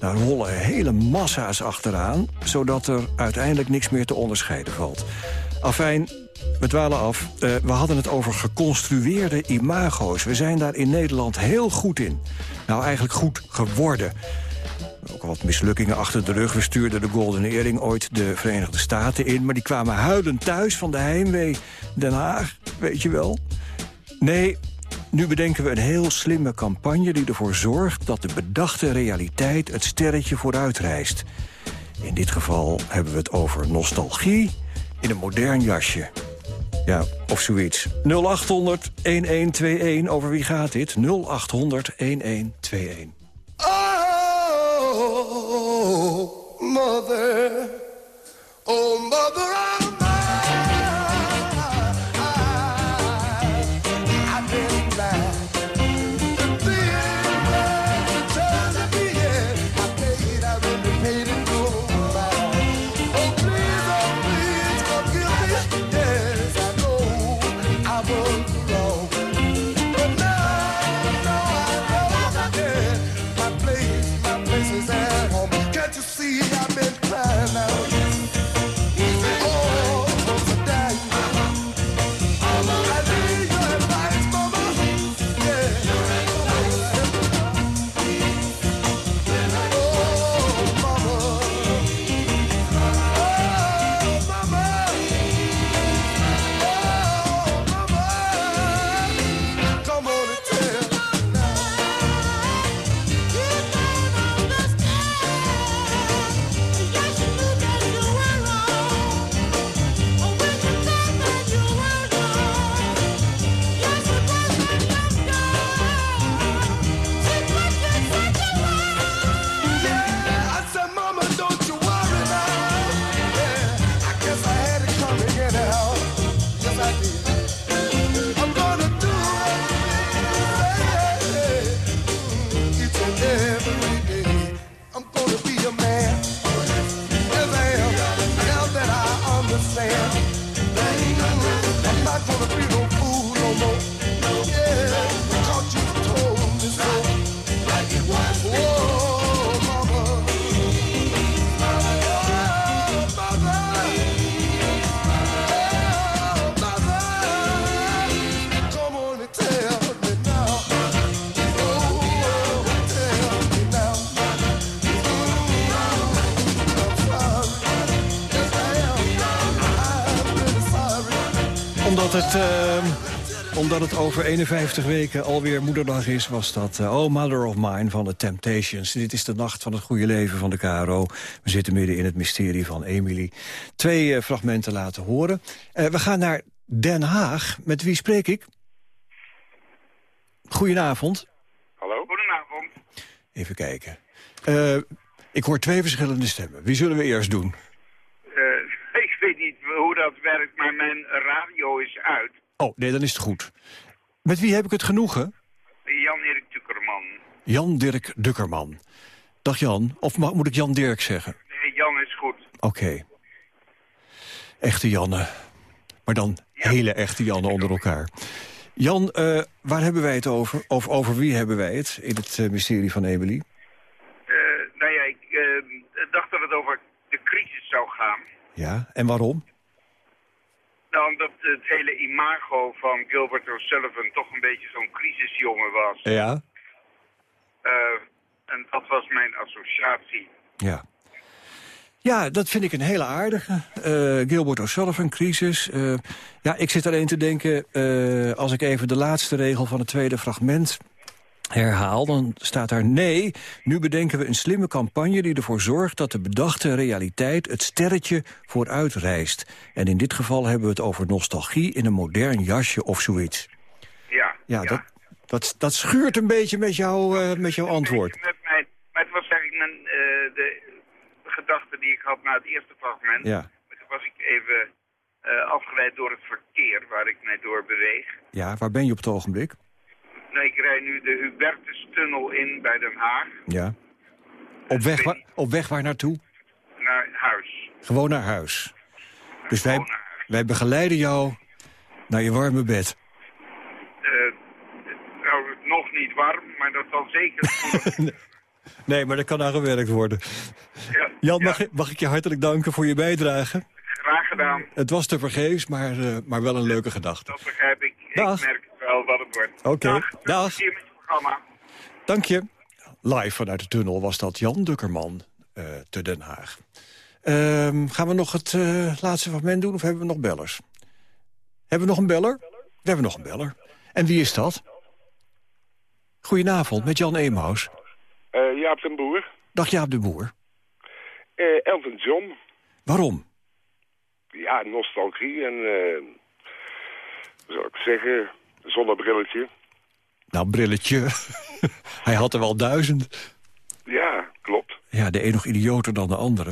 Daar rollen hele massa's achteraan... zodat er uiteindelijk niks meer te onderscheiden valt. Afijn, we dwalen af. Eh, we hadden het over geconstrueerde imago's. We zijn daar in Nederland heel goed in. Nou, eigenlijk goed geworden. Ook al wat mislukkingen achter de rug. We stuurden de Golden Earring ooit de Verenigde Staten in... maar die kwamen huilend thuis van de heimwee Den Haag, weet je wel. Nee, nu bedenken we een heel slimme campagne... die ervoor zorgt dat de bedachte realiteit het sterretje vooruit reist. In dit geval hebben we het over nostalgie in een modern jasje. Ja, of zoiets. 0800-1121, over wie gaat dit? 0800-1121. Oh, mother, oh, mother of omdat het over 51 weken alweer moederdag is... was dat uh, Oh Mother of Mine van de Temptations. Dit is de nacht van het goede leven van de KRO. We zitten midden in het mysterie van Emily. Twee uh, fragmenten laten horen. we gaan naar Den Haag. Met wie spreek ik? Goedenavond. Hallo. Goedenavond. Even kijken. ik hoor twee verschillende stemmen. Wie zullen we eerst doen? ik weet niet hoe dat werkt, maar mijn radio is uit. Oh, nee, dan is het goed. Met wie heb ik het genoegen? Jan-Erik Dukkerman. Jan-Dirk Dukkerman. Dag Jan, of mag, moet ik Jan-Dirk zeggen? Nee, Jan is goed. Oké. Echte Janne. Maar dan hele echte Janne onder elkaar. Jan, uh, waar hebben wij het over? Of over wie hebben wij het in het uh, mysterie van Emily? Uh, nou ja, ik dacht dat het over de crisis zou gaan. Ja, en waarom? Nou, omdat het hele imago van Gilbert O'Sullivan toch een beetje zo'n crisisjongen was. Ja. Uh, en dat was mijn associatie. Ja. Ja, dat vind ik een hele aardige. Uh, Gilbert O'Sullivan, crisis. Uh, ja, ik zit alleen te denken, als ik even de laatste regel van het tweede fragment herhaal, dan staat daar... nee, nu bedenken we een slimme campagne die ervoor zorgt... dat de bedachte realiteit het sterretje vooruit reist. En in dit geval hebben we het over nostalgie in een modern jasje of zoiets. Ja. Ja, Dat, dat, dat schuurt een beetje met, jou, uh, met jouw antwoord. Met mijn, maar het was eigenlijk mijn, uh, de gedachte die ik had na het eerste fragment. Ja. Toen was ik even uh, afgeleid door het verkeer waar ik mij door beweeg. Ja, waar ben je op het ogenblik? Nee, ik rijd nu de Hubertustunnel in bij Den Haag. Ja. Op weg, waar, op weg waar naartoe? Naar huis. Gewoon naar huis. Dus wij, wij begeleiden jou naar je warme bed. Uh, nou, nog niet warm, maar dat zal zeker... nee, maar dat kan aan gewerkt worden. Ja, Jan, mag, ja. mag, ik je hartelijk danken voor je bijdrage? Graag gedaan. Het was te vergeefs, maar, uh, maar wel een leuke gedachte. Dat begrijp ik. Dag. Ik merk wel wat het wordt. Oké, okay. dag. dag. Met het programma. Dank je. Live vanuit de tunnel was dat Jan Dukkerman uh, te Den Haag. Uh, gaan we nog het uh, laatste fragment doen of hebben we nog bellers? Hebben we nog een beller? We hebben nog een beller. En wie is dat? Goedenavond, met Jan Eemhaus. Uh, Jaap den Boer. Dag Jaap de Boer. Uh, Elton John. Waarom? Ja, nostalgie en... Uh, zou ik zeggen, zonnebrilletje. Nou, brilletje. Hij had er wel duizend. Ja, klopt. Ja, de een nog idioter dan de andere.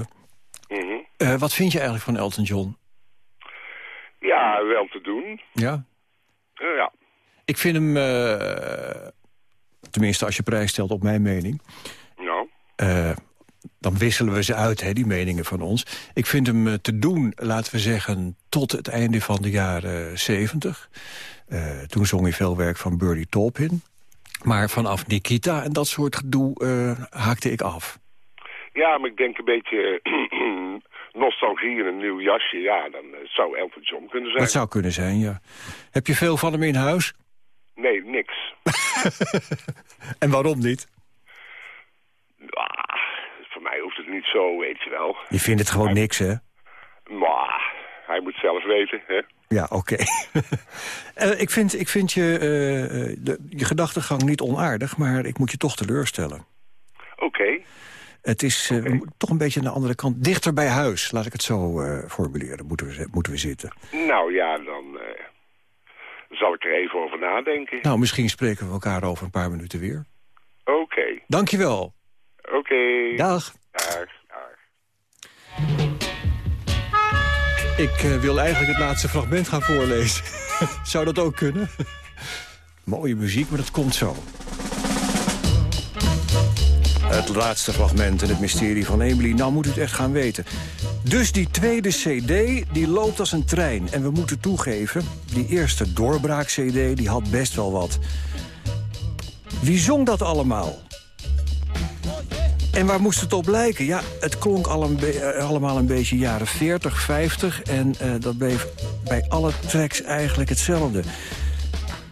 Mm -hmm. uh, wat vind je eigenlijk van Elton John? Ja, wel te doen. Ja? Uh, ja. Ik vind hem, uh, tenminste als je prijs stelt op mijn mening... Nou? dan wisselen we ze uit, hè, die meningen van ons. Ik vind hem te doen, laten we zeggen, tot het einde van de jaren zeventig. Uh, toen zong hij veel werk van Birdie Taupin. Maar vanaf Nikita en dat soort gedoe uh, haakte ik af. Ja, maar ik denk een beetje nostalgie in een nieuw jasje. Ja, dan zou Elton John kunnen zijn. Dat zou kunnen zijn, ja. Heb je veel van hem in huis? Nee, niks. en waarom niet? Ah, voor mij hoeft het niet zo, weet je wel. Je vindt het gewoon niks, hè? Maar hij moet zelf weten, hè? Ja, oké. Okay. uh, ik, vind, ik vind je, uh, de, je gedachtegang niet onaardig, maar ik moet je toch teleurstellen. Oké. Okay. Het is uh, okay. toch een beetje aan de andere kant. Dichter bij huis, laat ik het zo formuleren, moeten we, moeten we zitten. Nou ja, dan zal ik er even over nadenken. Nou, misschien spreken we elkaar over een paar minuten weer. Oké. Okay. Dank je wel. Oké. Dag. Dag. Ik uh, wil eigenlijk het laatste fragment gaan voorlezen. Zou dat ook kunnen? Mooie muziek, maar dat komt zo. Het laatste fragment in het mysterie van Emily. Nou moet u het echt gaan weten. Dus die tweede cd, die loopt als een trein. En we moeten toegeven, die eerste doorbraak-cd, die had best wel wat. Wie zong dat allemaal? En waar moest het op lijken? Ja, het klonk al een allemaal een beetje jaren 40, 50. En uh, dat bleef bij alle tracks eigenlijk hetzelfde.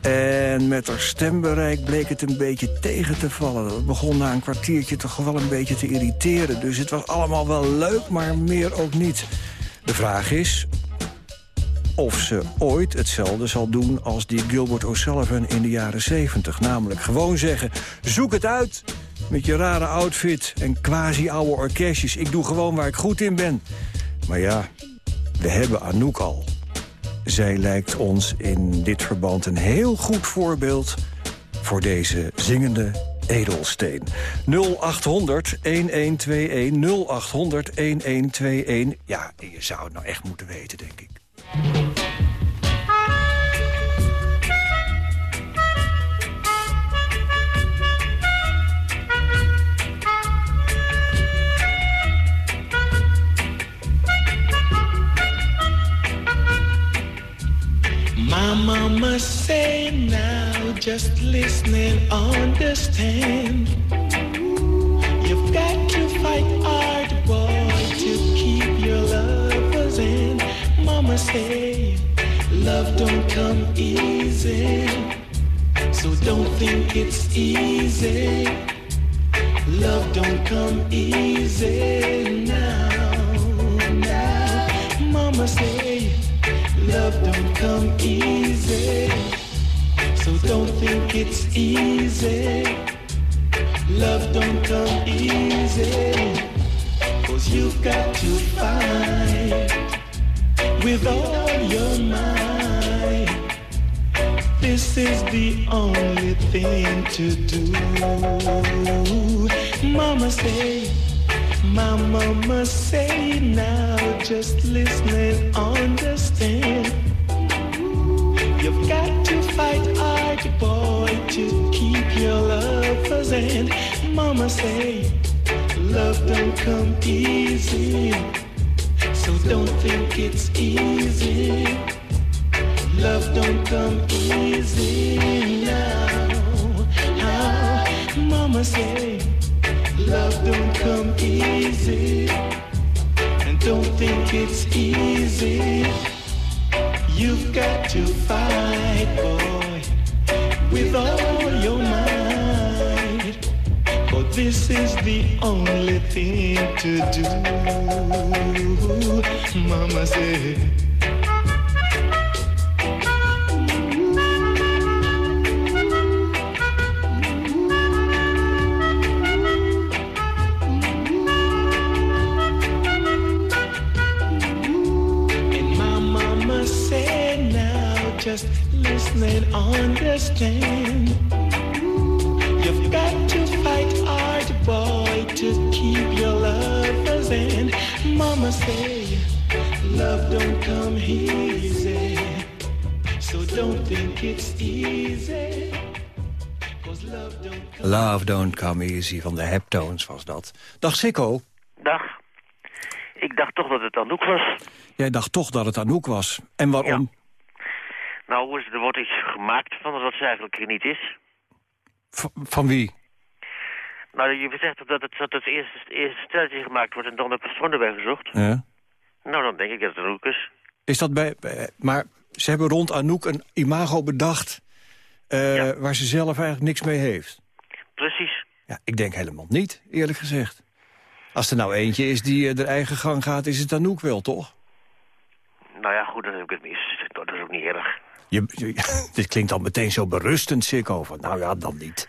En met haar stembereik bleek het een beetje tegen te vallen. Dat begon na een kwartiertje toch wel een beetje te irriteren. Dus het was allemaal wel leuk, maar meer ook niet. De vraag is, of ze ooit hetzelfde zal doen als die Gilbert O'Sullivan in de jaren 70. Namelijk gewoon zeggen, zoek het uit met je rare outfit en quasi-oude orkestjes. Ik doe gewoon waar ik goed in ben. Maar ja, we hebben Anouk al. Zij lijkt ons in dit verband een heel goed voorbeeld... voor deze zingende edelsteen. 0800 1121 0800 1121. Ja, je zou het nou echt moeten weten, denk ik. My mama say now, just listening, understand. You've got to fight hard, boy, to keep your lovers in. Mama say, love don't come easy. So don't think it's easy. Love don't come easy now. now. Mama say, love don't come easy. So don't think it's easy. Love don't come easy. Cause you've got to fight with all your might. This is the only thing to do. Mama say, my mama say now, just listen and understand. You've got to fight hard, boy, to keep your lovers. And mama say, love don't come easy. So don't think it's easy. Love don't come easy now. How mama say, love don't come easy. And don't think it's easy. You've got to fight, boy, with all your might. For this is the only thing to do. Mama said. Say, love don't come easy. So don't think it's easy. Cause love don't come Love Don't Come Easy van de Heptones was dat. Dag Sikko. Dag. Ik dacht toch dat het Anouk was. Jij dacht toch dat het Anouk was. En waarom? Nou, er wordt iets gemaakt van wat ze eigenlijk er niet is. V- van wie? Nou, je zegt dat het, dat het eerste, eerste stelletje gemaakt wordt en dan de persoon erbij gezocht. Ja. Nou, dan denk ik dat het Anouk is. Is dat bij, Maar ze hebben rond Anouk een imago bedacht... eh, waar ze zelf eigenlijk niks mee heeft. Precies. Ja, ik denk helemaal niet, eerlijk gezegd. Als er nou eentje is die eh, er eigen gang gaat, is het Anouk wel, toch? Nou ja, goed, dan heb ik het mis. Dat is ook niet erg. Je, je- dit klinkt dan meteen zo berustend, Sikko. Van, nou ja, dan niet.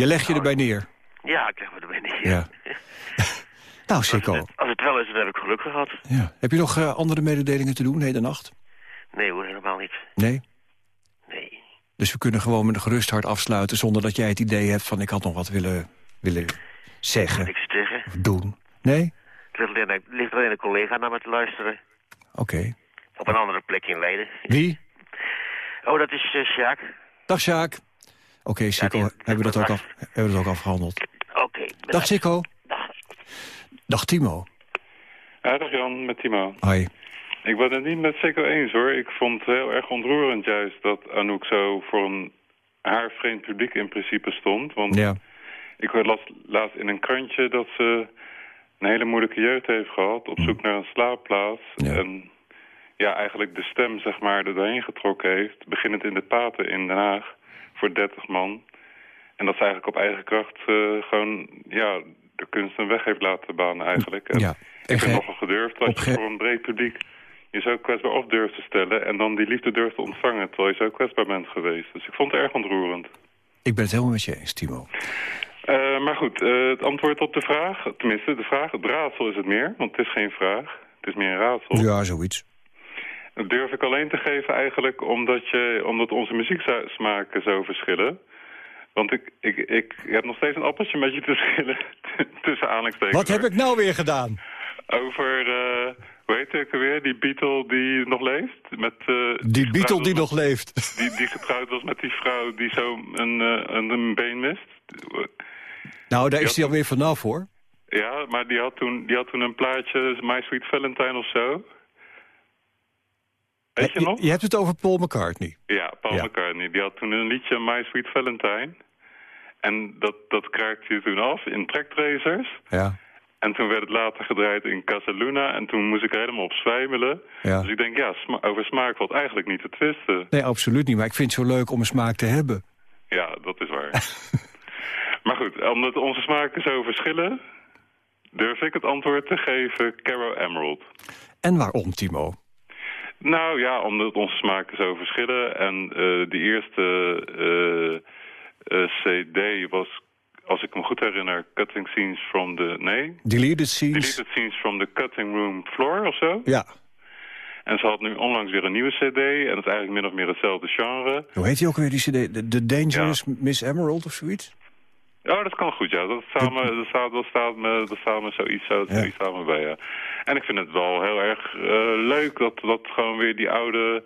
Je legt je erbij neer. Ja, ik leg me erbij neer. Ja. Nou, Sikko. Als het wel is, dan heb ik geluk gehad. Ja. Heb je nog eh, andere mededelingen te doen, nacht? Nee hoor, helemaal niet. Nee? Nee. Dus we kunnen gewoon met een gerust hart afsluiten... zonder dat jij het idee hebt van ik had nog wat willen, willen zeggen Niks zeggen. of doen. Nee? Het ligt alleen, het ligt alleen een collega naar me te luisteren. Oké. Op een andere plek in Leiden. Wie? Oh, dat is uh, Sjaak. Dag, Sjaak. Oké, Sikko, hebben, we dat ook af, hebben we dat ook afgehandeld. Oké. Dag, Sikko. Dag, Timo. Ja, dag Jan, met Timo. Hoi. Ik ben het niet met Sikko eens hoor. Ik vond het heel erg ontroerend juist dat Anouk zo voor een haar vreemd publiek in principe stond. Want Ja. ik las laatst in een krantje dat ze een hele moeilijke jeugd heeft gehad. Op zoek naar een slaapplaats. En ja, eigenlijk de stem zeg maar er doorheen getrokken heeft. Beginnend in de Paten in Den Haag voor 30 man. En dat ze eigenlijk op eigen kracht eh, gewoon ja, de kunst een weg heeft laten banen eigenlijk. En Ja. ik vind ge- het nogal gedurfd dat je voor een breed publiek je zo kwetsbaar op durft te stellen... en dan die liefde durft te ontvangen terwijl je zo kwetsbaar bent geweest. Dus ik vond het erg ontroerend. Ik ben het helemaal met je eens, Timo. Uh, maar goed, uh, het antwoord op de vraag, tenminste de vraag, het raadsel is het meer, want het is geen vraag. Het is meer een raadsel. Ja, zoiets. Dat durf ik alleen te geven eigenlijk omdat, je, omdat onze muzieksmaken zo verschillen. Want ik, ik, ik heb nog steeds een appeltje met je te schillen tussen aanhalingstekens. Wat heb ik nou weer gedaan? Over, uh, hoe heet ik weer, die Beatle die nog leeft? Met, uh, die Beatle die nog leeft? Die, die getrouwd was met die vrouw die zo een, uh, een, een been mist. Nou, daar is hij alweer vanaf, hoor. Ja, maar die had toen, die had toen een plaatje, My Sweet Valentine of zo. Weet je, nog? Je hebt het over Paul McCartney. Ja, Paul ja. McCartney. Die had toen een liedje, My Sweet Valentine. En dat, dat kraakte hij toen af in Tractracers. Ja. En toen werd het later gedraaid in Casaluna. En toen moest ik er helemaal op zwijmelen. Ja. Dus ik denk, ja, sma over smaak valt eigenlijk niet te twisten. Nee, absoluut niet. Maar ik vind het zo leuk om een smaak te hebben. Ja, dat is waar. maar goed, omdat onze smaken zo verschillen... durf ik het antwoord te geven Caro Emerald. En waarom, Timo? Nou ja, omdat onze smaken zo verschillen. En uh, die eerste uh, uh, CD was, als ik me goed herinner, Cutting Scenes from the... Nee? Deleted Scenes. Deleted Scenes from the Cutting Room Floor of zo. Ja. En ze had nu onlangs weer een nieuwe cd. En dat is eigenlijk min of meer hetzelfde genre. Hoe heet die ook weer, die cd? The, The Dangerous ja. Miss Emerald of zoiets? Ja, dat kan goed, ja. Dat staat me, dat staat, me, dat staat me zoiets, zo, Ja. zoiets me bij, ja. En ik vind het wel heel erg eh, leuk dat, dat gewoon weer die oude...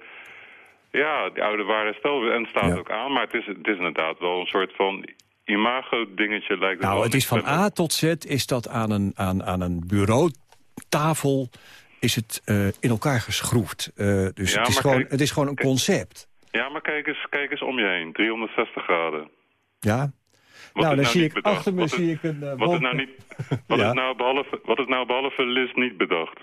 Ja, die oude ware stel en het staat ook aan. Maar het is, het is inderdaad wel een soort van imago-dingetje lijkt het Nou, het is van Met- A tot Z is dat aan een, aan, aan een bureautafel is het eh, in elkaar geschroefd. Eh, dus Ja, het, is gewoon, kijk- het is gewoon een concept. Ja, maar kijk eens, kijk eens om je heen. 360 graden. Ja? Wat nou, dan zie niet ik bedacht? achter me Wat zie ik een... eh, Wat is nou niet... Wat, Ja. is nou behalve, wat is nou behalve Liz niet bedacht?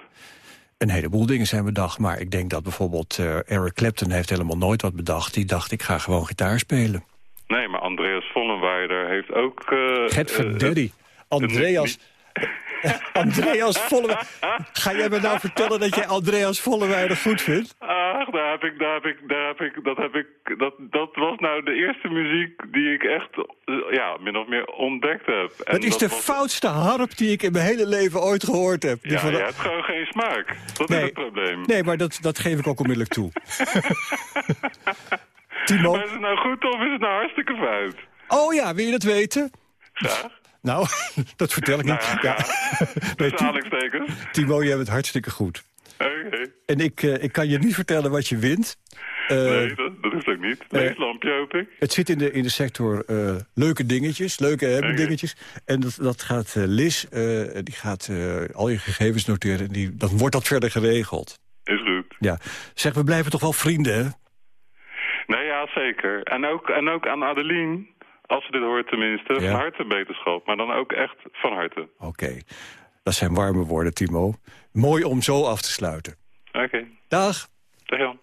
Een heleboel dingen zijn bedacht, maar ik denk dat bijvoorbeeld eh, Eric Clapton heeft helemaal nooit wat bedacht. Die dacht, ik ga gewoon gitaar spelen. Nee, maar Andreas Vollenweider heeft ook... eh, Get eh, verdaddy. Andreas... Andreas Vollewijder. Ga jij me nou vertellen dat jij Andreas Vollewijder goed vindt? Daar heb ik, daar heb ik, daar heb ik, dat heb ik, dat, dat was nou de eerste muziek die ik echt, eh, ja, min of meer ontdekt heb. En Het is de was- foutste harp die ik in mijn hele leven ooit gehoord heb. Die Ja, van- je hebt gewoon geen smaak. Dat Nee. is het probleem. Nee, maar dat, dat geef ik ook onmiddellijk toe. Timo? Maar is het nou goed of is het nou hartstikke fout? Oh ja, wil je dat weten? Graag. Nou, dat vertel ik niet. Nou ja, Nee, Ti- aanhalingstekens. Timo, jij bent hartstikke goed. Oké. En ik, eh, ik kan je niet vertellen wat je wint. Eh, nee, dat, dat is ook niet. eh, Leeslampje, hoop ik. Het zit in de, in de sector eh, leuke dingetjes, leuke hebben dingetjes. En dat, dat gaat eh, Liz, eh, die gaat eh, al je gegevens noteren. En die, dan wordt dat verder geregeld. Is goed. Ja. Zeg, we blijven toch wel vrienden, hè? Nee, ja, zeker. En ook, en ook aan Adeline, als ze dit hoort tenminste, Ja. van harte beterschap. Maar dan ook echt van harte. Oké. Dat zijn warme woorden, Timo. Mooi om zo af te sluiten. Oké. Dag. Dag Jan.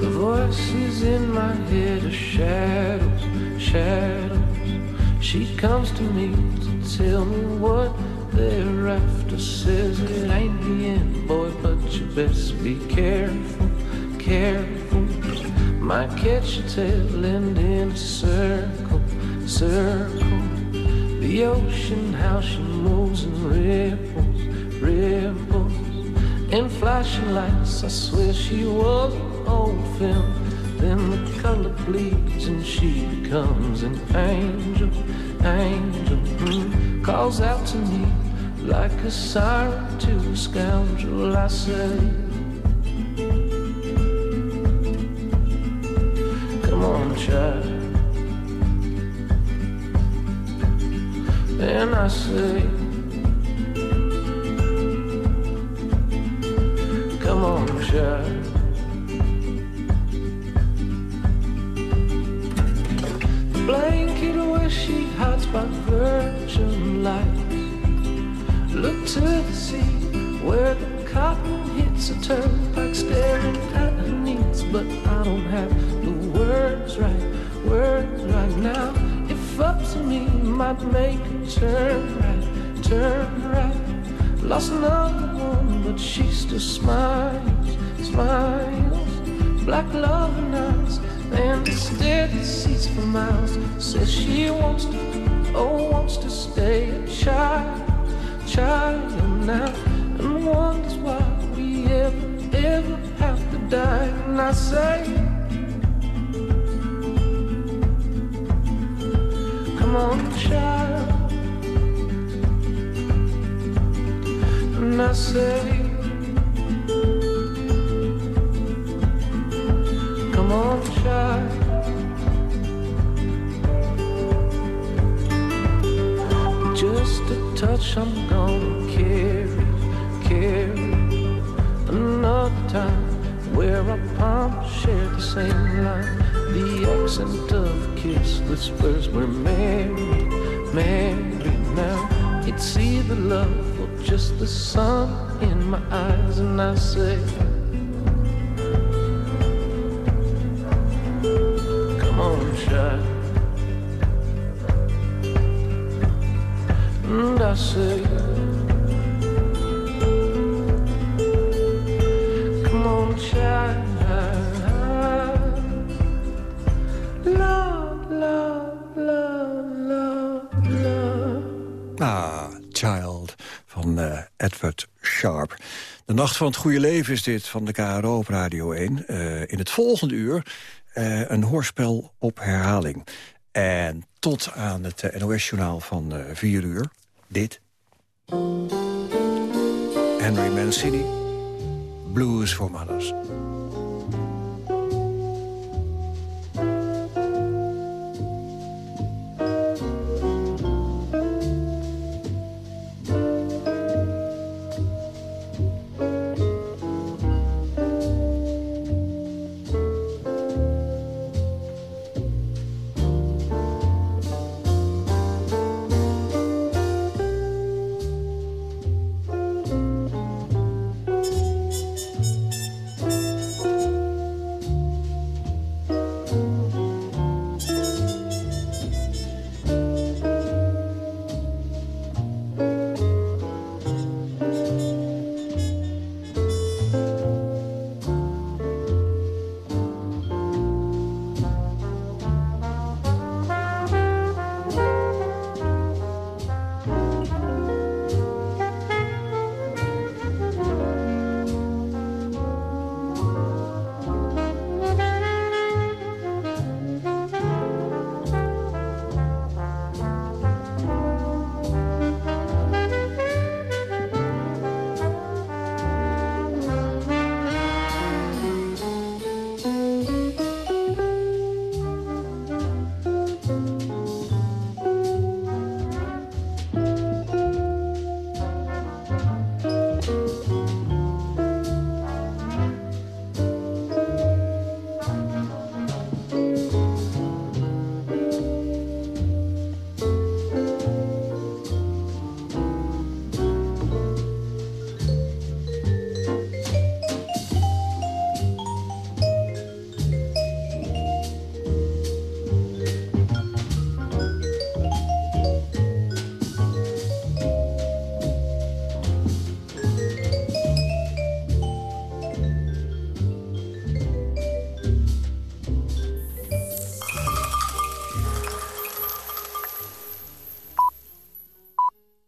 The voices in my head are shadows, shadows. She comes to me to tell me what they're after. Says it ain't the end, boy, but you best be careful, careful. Your tail end in a circle, circle. The ocean, how she moves and ripples, ripples. In flashing lights, I swear she was an old film. Then the color bleeds and she becomes an angel, angel. mm, Calls out to me like a siren to a scoundrel. I say, on, child. Then I say, Come on, child. The blanket where she hides by virgin light. Look to the sea where the cotton hits a turnpike, staring at her needs, but I don't have words right, words right now. If up to me might make a turn right, turn right. Lost another one, but she still smiles, smiles. Black love eyes, and instead it seats for miles. Says she wants to, oh, wants to stay a child, child now. And wonders why we ever, ever have to die. And I say, Come on, child. And I say, Come on, child. Just a touch, I'm gonna carry, carry another time where our palms share the same line. The accent of kiss whispers we're married, married now. He'd see the love or just the sun in my eyes, and I say, Come on, child. And I say, Come on, child. Edward Sharp. De Nacht van het Goede Leven is dit van de KRO op Radio 1. Eh, in het volgende uur eh, een hoorspel op herhaling. En tot aan het NOS-journaal van 4 uur. Dit. Henry Mancini. Blues for Mothers.